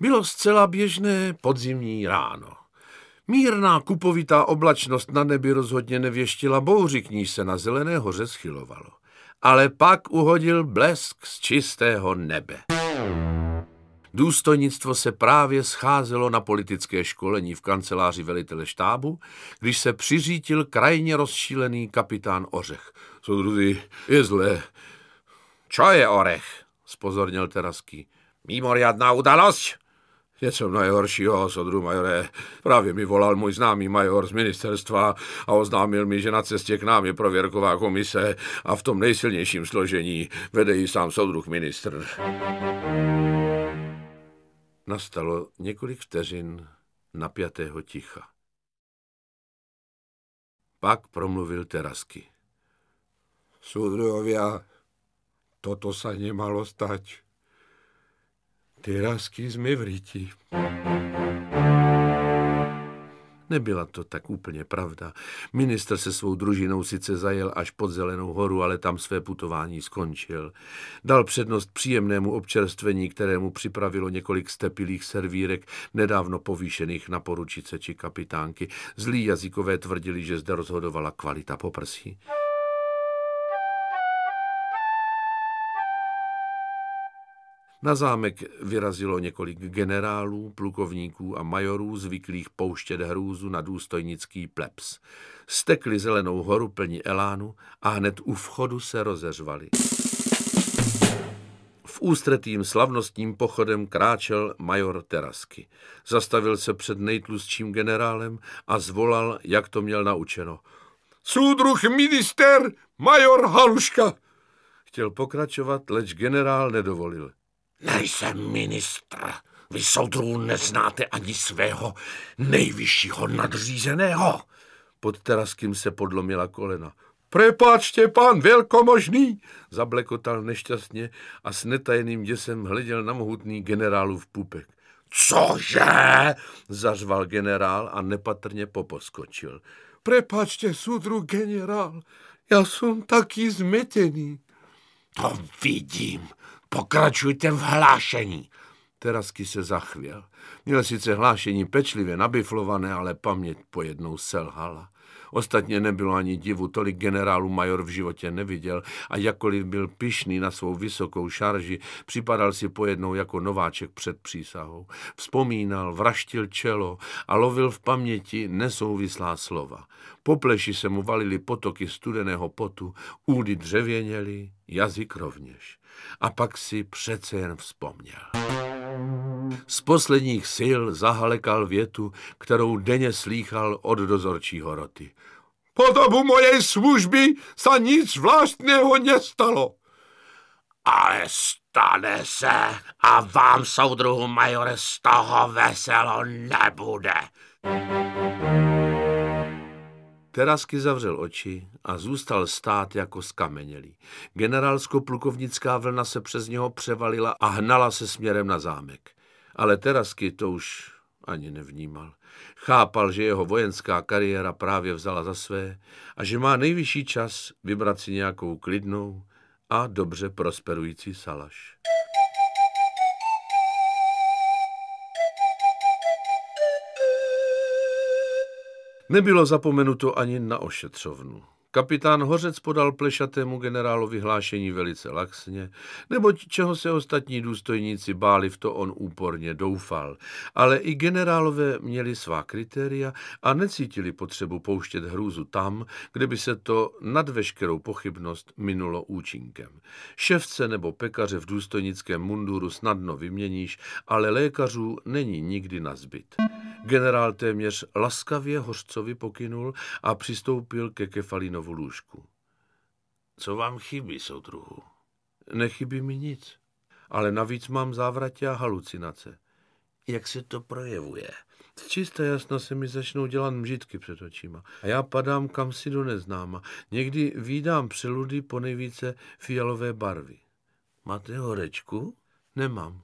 Bylo zcela běžné podzimní ráno. Mírná kupovitá oblačnost na nebi rozhodně nevěštila bouři, k níž se na Zelené hoře schylovalo. Ale pak uhodil blesk z čistého nebe. Důstojnictvo se právě scházelo na politické školení v kanceláři velitele štábu, když se přiřítil krajně rozšílený kapitán Ořech. Soudruzi, je zlé. Čo je Orech? spozornil Teraský. Mimoriadná udalost? Něco najhoršího, sodru majore. Právě mi volal můj známý major z ministerstva a oznámil mi, že na cestě k nám je prověrková komise a v tom nejsilnějším složení vede ji sám soudruh ministr. Nastalo několik vteřin napjatého ticha. Pak promluvil Terasky. Sudruhovia, toto sa nemalo stať. V riti. Nebyla to tak úplně pravda. Minister se svou družinou sice zajel až pod Zelenou horu, ale tam své putování skončil. Dal přednost příjemnému občerstvení, kterému připravilo několik stepilých servírek, nedávno povýšených na poručice či kapitánky. Zlí jazykové tvrdili, že zde rozhodovala kvalita poprsí. Na zámek vyrazilo několik generálů, plukovníků a majorů zvyklých pouštět hrůzu na důstojnický plebs. Stekli zelenou horu plní elánu a hned u vchodu se rozeřvali. V ústretým slavnostním pochodem kráčel major Terasky. Zastavil se před nejtlustším generálem a zvolal, jak to měl naučeno. Soudruh minister, major Haluška! Chtěl pokračovat, leč generál nedovolil. Nejsem ministr. Vy soudrů neznáte ani svého nejvyššího nadřízeného. Pod teraským se podlomila kolena. Prepáčte, pán velkomožný, zablekotal nešťastně a s netajeným děsem hleděl na mohutný generálův pupek. Cože? zařval generál a nepatrně poposkočil. Prepáčte, sudru generál, já jsem taky zmetený. To vidím, Pokračujte v hlášení. Terasky se zachvěl. Měl sice hlášení pečlivě nabiflované, ale paměť pojednou selhala. Ostatně nebylo ani divu, tolik generálů major v životě neviděl a jakkoliv byl pišný na svou vysokou šarži, připadal si pojednou jako nováček před přísahou. Vzpomínal, vraštil čelo a lovil v paměti nesouvislá slova. Po pleši se mu valily potoky studeného potu, údy dřevěněly, jazyk rovněž. A pak si přece jen vzpomněl. Posledních sil zahalekal větu, kterou denně slýchal od dozorčího roty. Po dobu mojej služby se nic vlastného nestalo. Ale stane se a vám, soudruhu majore, z toho veselo nebude. Terasky zavřel oči a zůstal stát jako skamenělý. Generálsko-plukovnická vlna se přes něho převalila a hnala se směrem na zámek. Ale Terasky to už ani nevnímal. Chápal, že jeho vojenská kariéra právě vzala za své a že má nejvyšší čas vybrat si nějakou klidnou a dobře prosperující salaš. Nebylo zapomenuto ani na ošetřovnu. Kapitán Hořec podal plešatému generálu vyhlášení velice laxně, neboť čeho se ostatní důstojníci báli, v to on úporně doufal. Ale i generálové měli svá kritéria a necítili potřebu pouštět hrůzu tam, kde by se to nad veškerou pochybnost minulo účinkem. Ševce nebo pekaře v důstojnickém munduru snadno vyměníš, ale lékařů není nikdy na zbyt. Generál téměř laskavě hořcovi pokynul a přistoupil ke Kefalinovu lůžku. Co vám chybí, soudruhu? Nechybí mi nic, ale navíc mám závratě a halucinace. Jak se to projevuje? Z čisté jasna se mi začnou dělat mžitky před očima a já padám kam si do neznáma. Někdy výdám přeludy po nejvíce fialové barvy. Máte horečku? Nemám.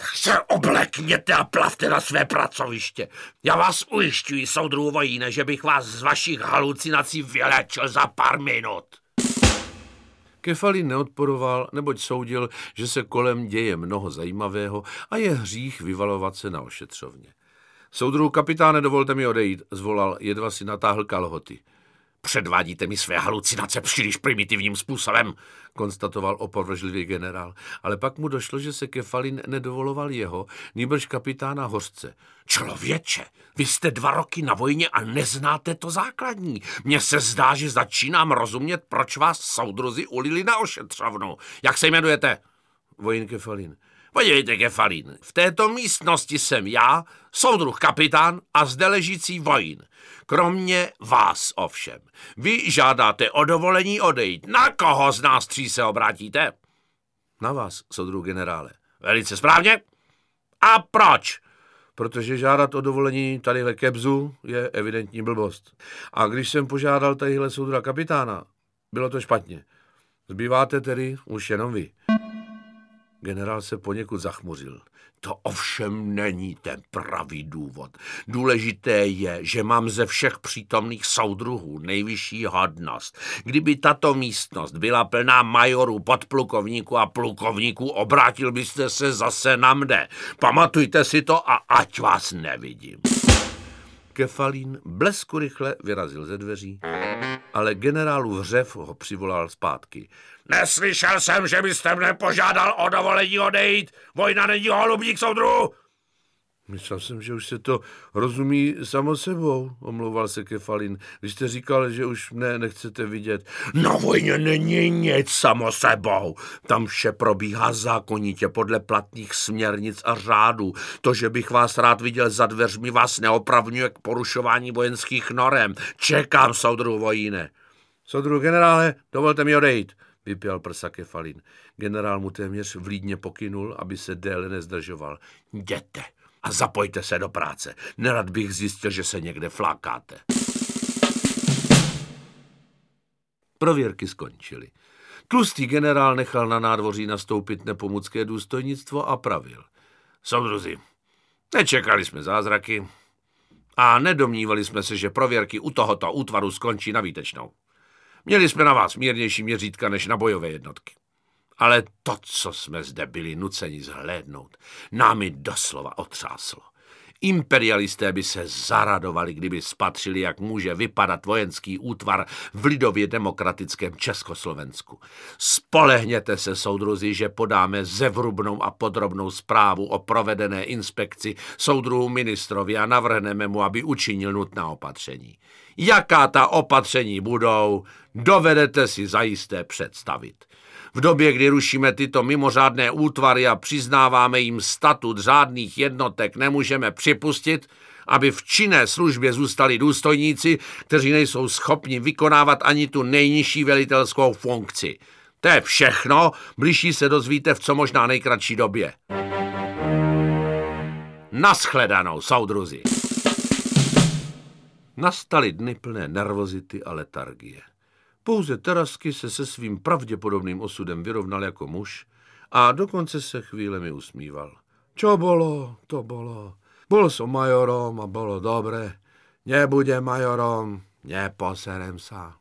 Tak se oblekněte a plavte na své pracoviště. Já vás ujišťuji, soudruhu vojíne, že bych vás z vašich halucinací vylečil za pár minut. Kefalin neodporoval, neboť soudil, že se kolem děje mnoho zajímavého a je hřích vyvalovat se na ošetřovně. Soudruhu kapitáne, dovolte mi odejít, zvolal, jedva si natáhl kalhoty. Předvádíte mi své halucinace příliš primitivním způsobem, konstatoval opovržlivý generál, ale pak mu došlo, že se Kefalin nedovoloval jeho, nýbrž kapitána Hořce. Člověče, vy jste dva roky na vojně a neznáte to základní. Mně se zdá, že začínám rozumět, proč vás soudruzi ulili na ošetřovnu. Jak se jmenujete? Vojín Kefalin. Podívejte, Kefalín, v této místnosti jsem já, soudruh kapitán a zde ležící vojín. Kromě vás ovšem. Vy žádáte o dovolení odejít. Na koho z nás tří se obrátíte? Na vás, soudruh generále. Velice správně. A proč? Protože žádat o dovolení tadyhle kebzu je evidentní blbost. A když jsem požádal tadyhle soudra kapitána, bylo to špatně. Zbýváte tedy už jenom vy. Generál se poněkud zachmuřil. To ovšem není ten pravý důvod. Důležité je, že mám ze všech přítomných soudruhů nejvyšší hodnost. Kdyby tato místnost byla plná majorů, podplukovníků a plukovníků, obrátil byste se zase na mne. Pamatujte si to a ať vás nevidím. Kefalín blesku rychle vyrazil ze dveří, ale generálu hřev ho přivolal zpátky. Neslyšel jsem, že byste mne požádal o dovolení odejít. Vojna není holubník, soudru. Myslel jsem, že už se to rozumí samo sebou, omlouval se Kefalin. Vy jste říkal, že už mne nechcete vidět. Na vojně není nic samo sebou. Tam vše probíhá zákonitě podle platných směrnic a řádů. To, že bych vás rád viděl za dveřmi, vás neopravňuje k porušování vojenských norem. Čekám, soudru vojíne. Soudru generále, dovolte mi odejít vypěl prsa Kefalin. Generál mu téměř vlídně pokynul, aby se déle nezdržoval. Jděte a zapojte se do práce. Nerad bych zjistil, že se někde flákáte. Prověrky skončily. Tlustý generál nechal na nádvoří nastoupit nepomucké důstojnictvo a pravil. Soudruzi, nečekali jsme zázraky a nedomnívali jsme se, že prověrky u tohoto útvaru skončí na výtečnou. Měli jsme na vás mírnější měřítka než na bojové jednotky. Ale to, co jsme zde byli nuceni zhlédnout, námi doslova otřáslo. Imperialisté by se zaradovali, kdyby spatřili, jak může vypadat vojenský útvar v lidově demokratickém Československu. Spolehněte se, soudruzi, že podáme zevrubnou a podrobnou zprávu o provedené inspekci soudruhu ministrovi a navrhneme mu, aby učinil nutná opatření. Jaká ta opatření budou, dovedete si zajisté představit. V době, kdy rušíme tyto mimořádné útvary a přiznáváme jim statut řádných jednotek, nemůžeme připustit, aby v činné službě zůstali důstojníci, kteří nejsou schopni vykonávat ani tu nejnižší velitelskou funkci. To je všechno, blíží se dozvíte v co možná nejkratší době. Naschledanou, soudruzi. Nastaly dny plné nervozity a letargie. Pouze Terasky se se svým pravděpodobným osudem vyrovnal jako muž a dokonce se chvílemi usmíval. Čo bolo, to bolo. Bol som majorom a bolo dobre. Nebude majorom, neposerem sa.